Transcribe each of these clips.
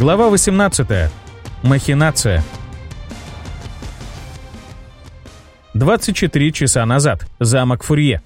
Глава 18. Махинация. 24 часа назад. Замок Фурье.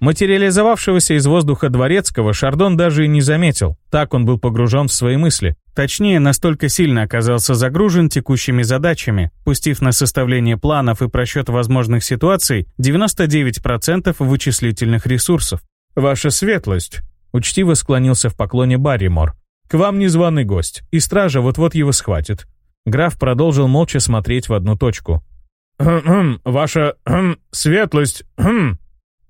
Материализовавшегося из воздуха дворецкого Шардон даже и не заметил. Так он был погружен в свои мысли. Точнее, настолько сильно оказался загружен текущими задачами. Пустив на составление планов и просчет возможных ситуаций 99% вычислительных ресурсов. «Ваша светлость», — учтиво склонился в поклоне Барримор. «К вам незваный гость, и стража вот-вот его схватит». Граф продолжил молча смотреть в одну точку. Ваша хм, светлость. Хм».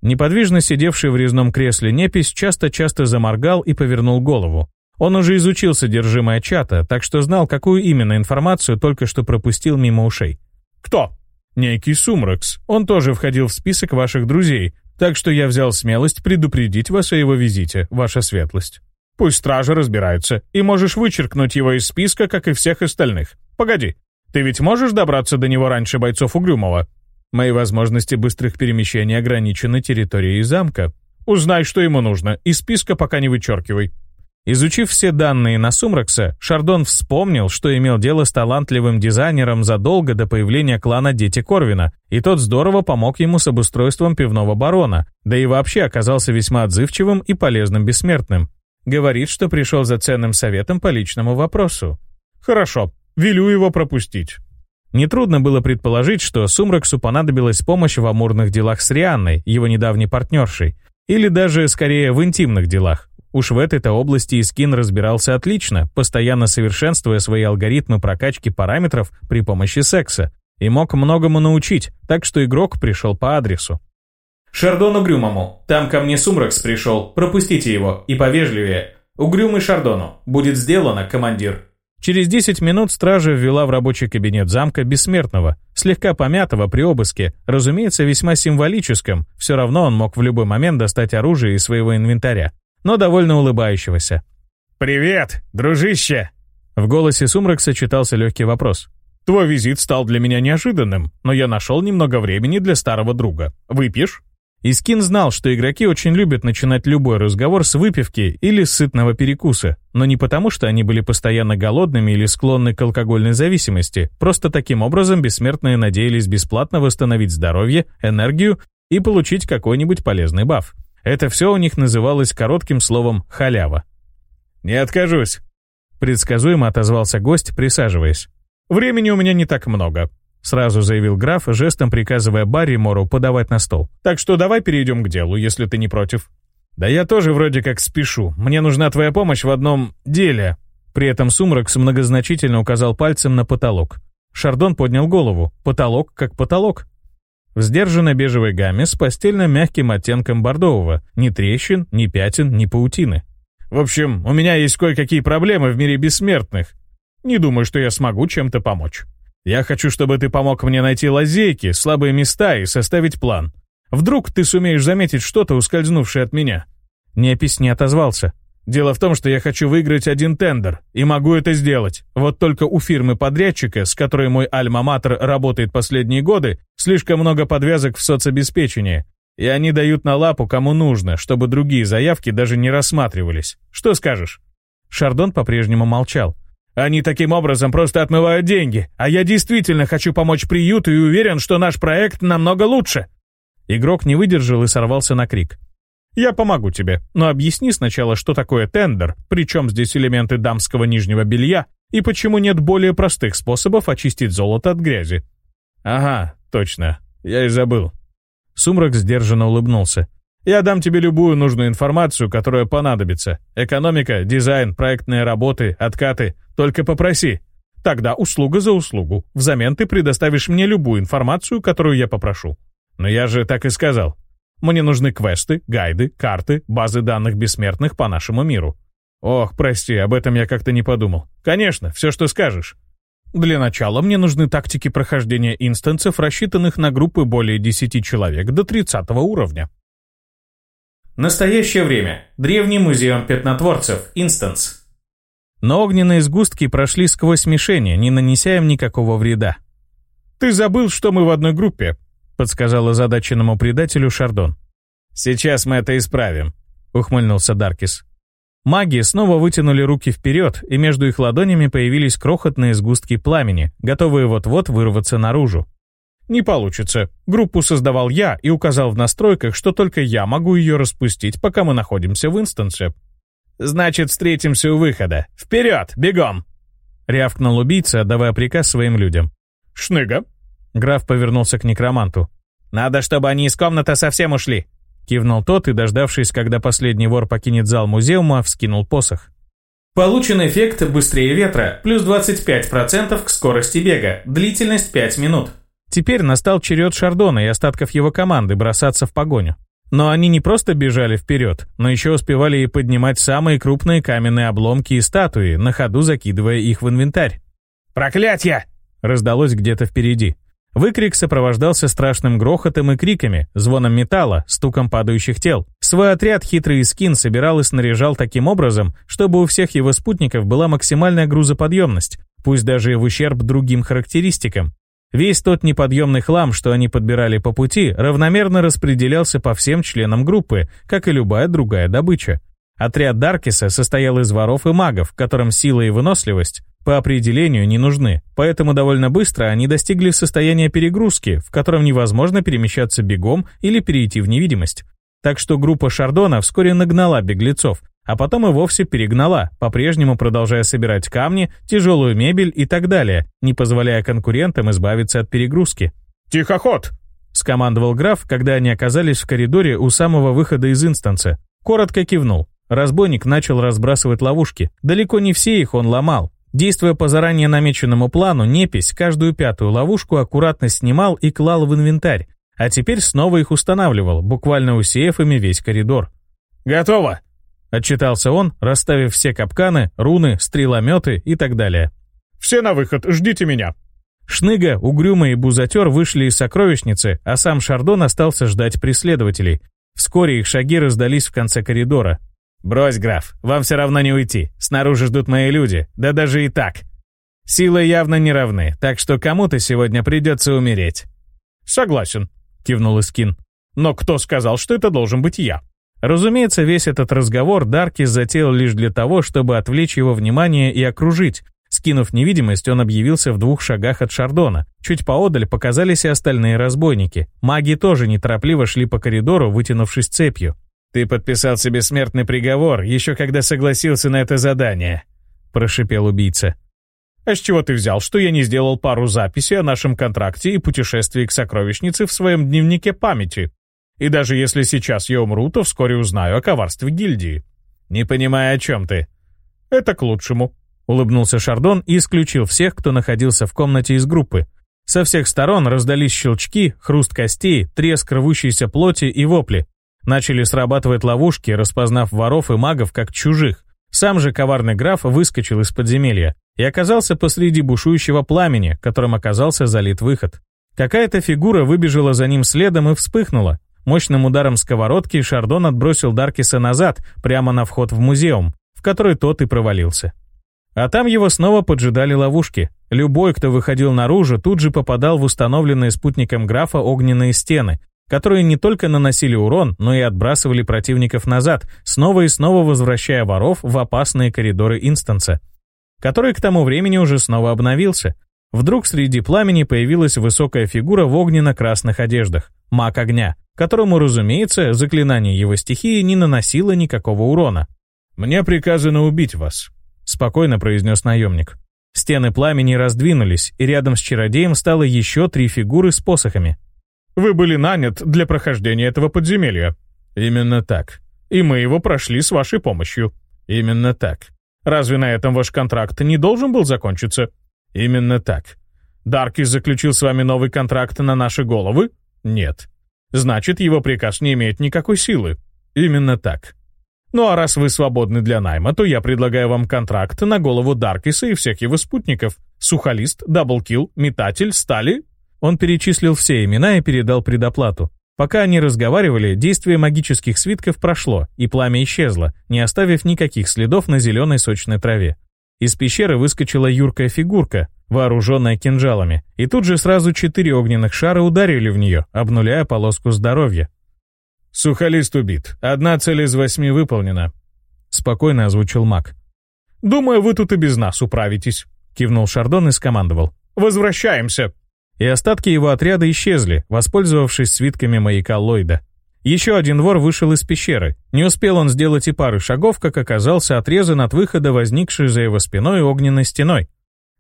Неподвижно сидевший в резном кресле непись часто-часто заморгал и повернул голову. Он уже изучил содержимое чата, так что знал, какую именно информацию только что пропустил мимо ушей. «Кто?» «Некий Сумракс. Он тоже входил в список ваших друзей, так что я взял смелость предупредить вас о его визите, ваша светлость». Пусть стражи разбираются, и можешь вычеркнуть его из списка, как и всех остальных. Погоди, ты ведь можешь добраться до него раньше бойцов Угрюмова? Мои возможности быстрых перемещений ограничены территорией замка. Узнай, что ему нужно, и списка пока не вычеркивай. Изучив все данные на Сумракса, Шардон вспомнил, что имел дело с талантливым дизайнером задолго до появления клана Дети Корвина, и тот здорово помог ему с обустройством пивного барона, да и вообще оказался весьма отзывчивым и полезным бессмертным. Говорит, что пришел за ценным советом по личному вопросу. Хорошо, велю его пропустить. Нетрудно было предположить, что Сумраксу понадобилась помощь в амурных делах с Рианной, его недавней партнершей, или даже, скорее, в интимных делах. Уж в этой-то области Искин разбирался отлично, постоянно совершенствуя свои алгоритмы прокачки параметров при помощи секса, и мог многому научить, так что игрок пришел по адресу. «Шардону Грюмому. Там ко мне Сумракс пришел. Пропустите его. И повежливее. Угрюмый Шардону. Будет сделано, командир». Через 10 минут стража ввела в рабочий кабинет замка Бессмертного, слегка помятого при обыске, разумеется, весьма символическом, все равно он мог в любой момент достать оружие из своего инвентаря, но довольно улыбающегося. «Привет, дружище!» В голосе Сумракса читался легкий вопрос. «Твой визит стал для меня неожиданным, но я нашел немного времени для старого друга. Выпьешь?» Искин знал, что игроки очень любят начинать любой разговор с выпивки или сытного перекуса, но не потому, что они были постоянно голодными или склонны к алкогольной зависимости, просто таким образом бессмертные надеялись бесплатно восстановить здоровье, энергию и получить какой-нибудь полезный баф. Это все у них называлось коротким словом «халява». «Не откажусь», — предсказуемо отозвался гость, присаживаясь. «Времени у меня не так много сразу заявил граф, жестом приказывая Барри Мору подавать на стол. «Так что давай перейдем к делу, если ты не против». «Да я тоже вроде как спешу. Мне нужна твоя помощь в одном деле». При этом Сумракс многозначительно указал пальцем на потолок. Шардон поднял голову. Потолок как потолок. В сдержанной бежевой гамме с постельно мягким оттенком бордового. Ни трещин, ни пятен, ни паутины. «В общем, у меня есть кое-какие проблемы в мире бессмертных. Не думаю, что я смогу чем-то помочь». Я хочу, чтобы ты помог мне найти лазейки, слабые места и составить план. Вдруг ты сумеешь заметить что-то, ускользнувшее от меня». Непись не отозвался. «Дело в том, что я хочу выиграть один тендер, и могу это сделать. Вот только у фирмы-подрядчика, с которой мой альма-матер работает последние годы, слишком много подвязок в соцобеспечении, и они дают на лапу кому нужно, чтобы другие заявки даже не рассматривались. Что скажешь?» Шардон по-прежнему молчал. Они таким образом просто отмывают деньги, а я действительно хочу помочь приюту и уверен, что наш проект намного лучше». Игрок не выдержал и сорвался на крик. «Я помогу тебе, но объясни сначала, что такое тендер, причем здесь элементы дамского нижнего белья и почему нет более простых способов очистить золото от грязи». «Ага, точно, я и забыл». Сумрак сдержанно улыбнулся. Я дам тебе любую нужную информацию, которая понадобится. Экономика, дизайн, проектные работы, откаты. Только попроси. Тогда услуга за услугу. Взамен ты предоставишь мне любую информацию, которую я попрошу. Но я же так и сказал. Мне нужны квесты, гайды, карты, базы данных бессмертных по нашему миру. Ох, прости, об этом я как-то не подумал. Конечно, все, что скажешь. Для начала мне нужны тактики прохождения инстансов, рассчитанных на группы более 10 человек до 30 уровня. Настоящее время. Древний музей пятнотворцев. Инстанс. Но огненные сгустки прошли сквозь мишени, не нанеся им никакого вреда. «Ты забыл, что мы в одной группе», — подсказал озадаченному предателю Шардон. «Сейчас мы это исправим», — ухмыльнулся Даркис. Маги снова вытянули руки вперед, и между их ладонями появились крохотные сгустки пламени, готовые вот-вот вырваться наружу. «Не получится. Группу создавал я и указал в настройках, что только я могу ее распустить, пока мы находимся в инстансе. «Значит, встретимся у выхода. Вперед, бегом!» Рявкнул убийца, давая приказ своим людям. «Шныга!» Граф повернулся к некроманту. «Надо, чтобы они из комнаты совсем ушли!» Кивнул тот и, дождавшись, когда последний вор покинет зал музеума, вскинул посох. Получен эффект быстрее ветра, плюс 25% к скорости бега, длительность 5 минут. Теперь настал черед Шардона и остатков его команды бросаться в погоню. Но они не просто бежали вперед, но еще успевали и поднимать самые крупные каменные обломки и статуи, на ходу закидывая их в инвентарь. «Проклятье!» — раздалось где-то впереди. Выкрик сопровождался страшным грохотом и криками, звоном металла, стуком падающих тел. Свой отряд хитрый скин собирал и снаряжал таким образом, чтобы у всех его спутников была максимальная грузоподъемность, пусть даже и в ущерб другим характеристикам. Весь тот неподъемный хлам, что они подбирали по пути, равномерно распределялся по всем членам группы, как и любая другая добыча. Отряд Даркиса состоял из воров и магов, которым сила и выносливость по определению не нужны, поэтому довольно быстро они достигли состояния перегрузки, в котором невозможно перемещаться бегом или перейти в невидимость. Так что группа Шардона вскоре нагнала беглецов, а потом и вовсе перегнала, по-прежнему продолжая собирать камни, тяжелую мебель и так далее, не позволяя конкурентам избавиться от перегрузки. «Тихоход!» — скомандовал граф, когда они оказались в коридоре у самого выхода из инстанции. Коротко кивнул. Разбойник начал разбрасывать ловушки. Далеко не все их он ломал. Действуя по заранее намеченному плану, непись каждую пятую ловушку аккуратно снимал и клал в инвентарь, а теперь снова их устанавливал, буквально усеяв ими весь коридор. «Готово!» Отчитался он, расставив все капканы, руны, стрелометы и так далее. «Все на выход, ждите меня!» Шныга, Угрюма и Бузатер вышли из сокровищницы, а сам Шардон остался ждать преследователей. Вскоре их шаги раздались в конце коридора. «Брось, граф, вам все равно не уйти. Снаружи ждут мои люди, да даже и так. Силы явно не равны, так что кому-то сегодня придется умереть». «Согласен», — кивнул Искин. «Но кто сказал, что это должен быть я?» Разумеется, весь этот разговор Дарки затеял лишь для того, чтобы отвлечь его внимание и окружить. Скинув невидимость, он объявился в двух шагах от Шардона. Чуть поодаль показались и остальные разбойники. Маги тоже неторопливо шли по коридору, вытянувшись цепью. «Ты подписал себе смертный приговор, еще когда согласился на это задание», — прошипел убийца. «А с чего ты взял, что я не сделал пару записей о нашем контракте и путешествии к сокровищнице в своем дневнике памяти?» И даже если сейчас я умру, то вскоре узнаю о коварстве гильдии». «Не понимаю, о чем ты». «Это к лучшему», — улыбнулся Шардон и исключил всех, кто находился в комнате из группы. Со всех сторон раздались щелчки, хруст костей, треск рвущейся плоти и вопли. Начали срабатывать ловушки, распознав воров и магов как чужих. Сам же коварный граф выскочил из подземелья и оказался посреди бушующего пламени, которым оказался залит выход. Какая-то фигура выбежала за ним следом и вспыхнула. Мощным ударом сковородки Шардон отбросил Даркиса назад, прямо на вход в музеум, в который тот и провалился. А там его снова поджидали ловушки. Любой, кто выходил наружу, тут же попадал в установленные спутником графа огненные стены, которые не только наносили урон, но и отбрасывали противников назад, снова и снова возвращая воров в опасные коридоры инстанса, который к тому времени уже снова обновился. Вдруг среди пламени появилась высокая фигура в огненно-красных одеждах, маг огня которому, разумеется, заклинание его стихии не наносило никакого урона. «Мне приказано убить вас», — спокойно произнес наемник. Стены пламени раздвинулись, и рядом с чародеем стало еще три фигуры с посохами. «Вы были нанят для прохождения этого подземелья». «Именно так. И мы его прошли с вашей помощью». «Именно так. Разве на этом ваш контракт не должен был закончиться?» «Именно так. Даркис заключил с вами новый контракт на наши головы?» «Нет. Значит, его приказ не имеет никакой силы. Именно так. Ну а раз вы свободны для найма, то я предлагаю вам контракт на голову Даркиса и всех его спутников. Сухолист, Даблкил, Метатель, Стали. Он перечислил все имена и передал предоплату. Пока они разговаривали, действие магических свитков прошло, и пламя исчезло, не оставив никаких следов на зеленой сочной траве. Из пещеры выскочила юркая фигурка, вооруженная кинжалами, и тут же сразу четыре огненных шара ударили в нее, обнуляя полоску здоровья. «Сухолист убит. Одна цель из восьми выполнена», — спокойно озвучил маг. «Думаю, вы тут и без нас управитесь», — кивнул Шардон и скомандовал. «Возвращаемся!» И остатки его отряда исчезли, воспользовавшись свитками маяка Ллойда. Еще один вор вышел из пещеры. Не успел он сделать и пары шагов, как оказался отрезан от выхода возникшей за его спиной огненной стеной.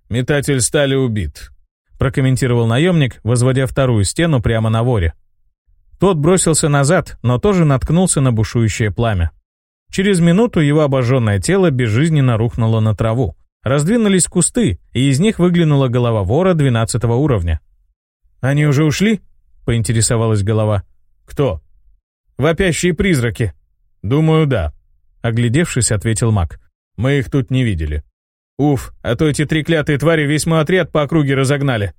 «Метатель стали убит», — прокомментировал наемник, возводя вторую стену прямо на воре. Тот бросился назад, но тоже наткнулся на бушующее пламя. Через минуту его обожженное тело безжизненно рухнуло на траву. Раздвинулись кусты, и из них выглянула голова вора 12 уровня. «Они уже ушли?» — поинтересовалась голова. «Кто?» «Вопящие призраки». «Думаю, да», — оглядевшись, ответил маг. «Мы их тут не видели». Уф, а то эти три клятые твари весьма отряд по округе разогнали.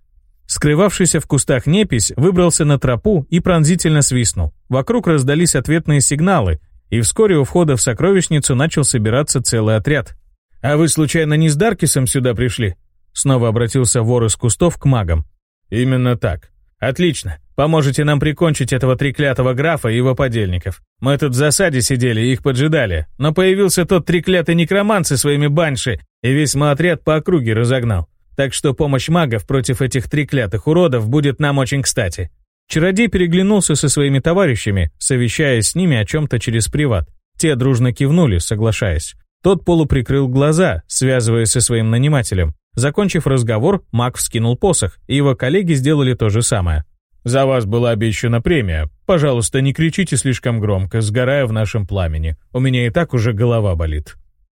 Скрывавшийся в кустах непись выбрался на тропу и пронзительно свистнул. Вокруг раздались ответные сигналы, и вскоре у входа в сокровищницу начал собираться целый отряд. «А вы, случайно, не с Даркисом сюда пришли?» Снова обратился вор из кустов к магам. «Именно так. «Отлично. Поможете нам прикончить этого треклятого графа и его подельников. Мы тут в засаде сидели и их поджидали, но появился тот треклятый некромант со своими банши и весьма отряд по округе разогнал. Так что помощь магов против этих треклятых уродов будет нам очень кстати». Чародей переглянулся со своими товарищами, совещаясь с ними о чем-то через приват. Те дружно кивнули, соглашаясь. Тот полуприкрыл глаза, связываясь со своим нанимателем. Закончив разговор, маг вскинул посох, и его коллеги сделали то же самое. «За вас была обещана премия. Пожалуйста, не кричите слишком громко, сгорая в нашем пламени. У меня и так уже голова болит».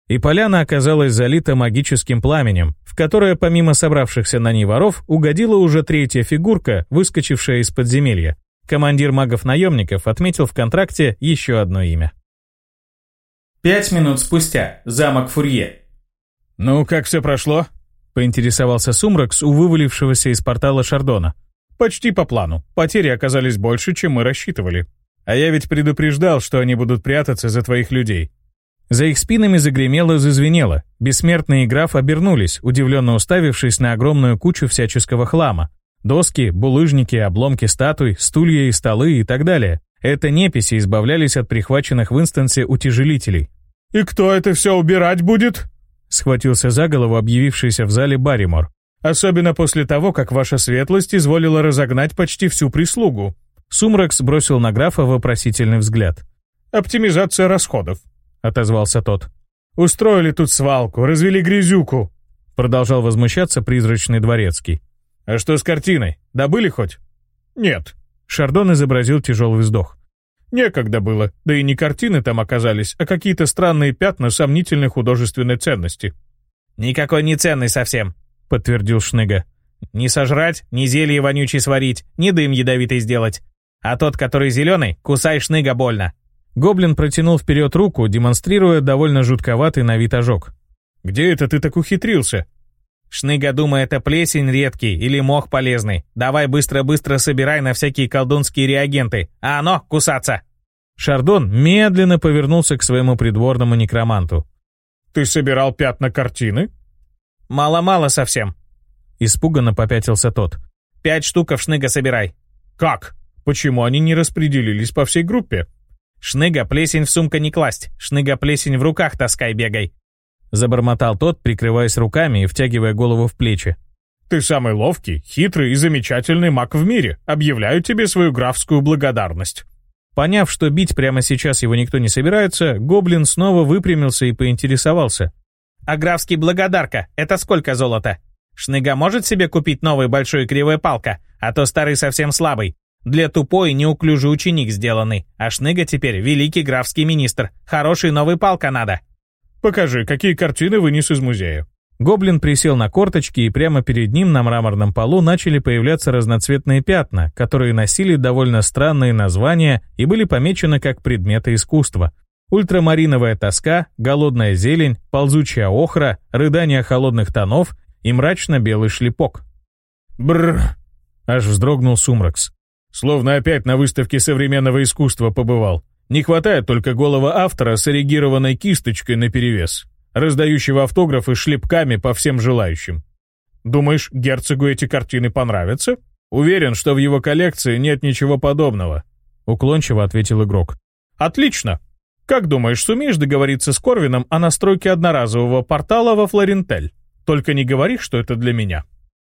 И поляна оказалась залита магическим пламенем, в которое, помимо собравшихся на ней воров, угодила уже третья фигурка, выскочившая из подземелья. Командир магов-наемников отметил в контракте еще одно имя. Пять минут спустя. Замок Фурье. «Ну, как все прошло?» Поинтересовался сумрак с вывалившегося из портала Шардона. «Почти по плану. Потери оказались больше, чем мы рассчитывали. А я ведь предупреждал, что они будут прятаться за твоих людей». За их спинами загремело, зазвенело. Бессмертные граф обернулись, удивленно уставившись на огромную кучу всяческого хлама. Доски, булыжники, обломки статуй, стулья и столы и так далее. Это неписи избавлялись от прихваченных в инстансе утяжелителей. «И кто это все убирать будет?» — схватился за голову объявившийся в зале Барримор. «Особенно после того, как ваша светлость изволила разогнать почти всю прислугу». Сумрак сбросил на графа вопросительный взгляд. «Оптимизация расходов», — отозвался тот. «Устроили тут свалку, развели грязюку», — продолжал возмущаться призрачный дворецкий. «А что с картиной? Добыли хоть?» «Нет». Шардон изобразил тяжелый вздох. Некогда было, да и не картины там оказались, а какие-то странные пятна сомнительной художественной ценности. «Никакой не ценной совсем», — подтвердил Шныга. Не сожрать, ни зелье вонючее сварить, ни дым ядовитый сделать. А тот, который зеленый, кусай Шныга больно». Гоблин протянул вперед руку, демонстрируя довольно жутковатый на вид ожог. «Где это ты так ухитрился?» «Шныга, думай, это плесень редкий или мох полезный. Давай быстро-быстро собирай на всякие колдунские реагенты. А оно, кусаться!» Шардон медленно повернулся к своему придворному некроманту. «Ты собирал пятна картины?» «Мало-мало совсем», — испуганно попятился тот. «Пять штуков шныга собирай». «Как? Почему они не распределились по всей группе?» «Шныга, плесень в сумка не класть. Шныга, плесень в руках таскай, бегай. Забормотал тот, прикрываясь руками и втягивая голову в плечи. «Ты самый ловкий, хитрый и замечательный маг в мире. Объявляю тебе свою графскую благодарность». Поняв, что бить прямо сейчас его никто не собирается, гоблин снова выпрямился и поинтересовался. «А графский благодарка — это сколько золота? Шныга может себе купить новый большой кривой палка, а то старый совсем слабый. Для тупой неуклюжий ученик сделанный, а Шныга теперь великий графский министр. Хороший новый палка надо». Покажи, какие картины вынес из музея». Гоблин присел на корточки, и прямо перед ним на мраморном полу начали появляться разноцветные пятна, которые носили довольно странные названия и были помечены как предметы искусства. Ультрамариновая тоска, голодная зелень, ползучая охра, рыдание холодных тонов и мрачно-белый шлепок. Бр! аж вздрогнул Сумракс. «Словно опять на выставке современного искусства побывал. Не хватает только голого автора с эрегированной кисточкой наперевес, раздающего автографы шлепками по всем желающим. Думаешь, герцогу эти картины понравятся? Уверен, что в его коллекции нет ничего подобного. Уклончиво ответил игрок. Отлично. Как думаешь, сумеешь договориться с Корвином о настройке одноразового портала во Флорентель? Только не говори, что это для меня.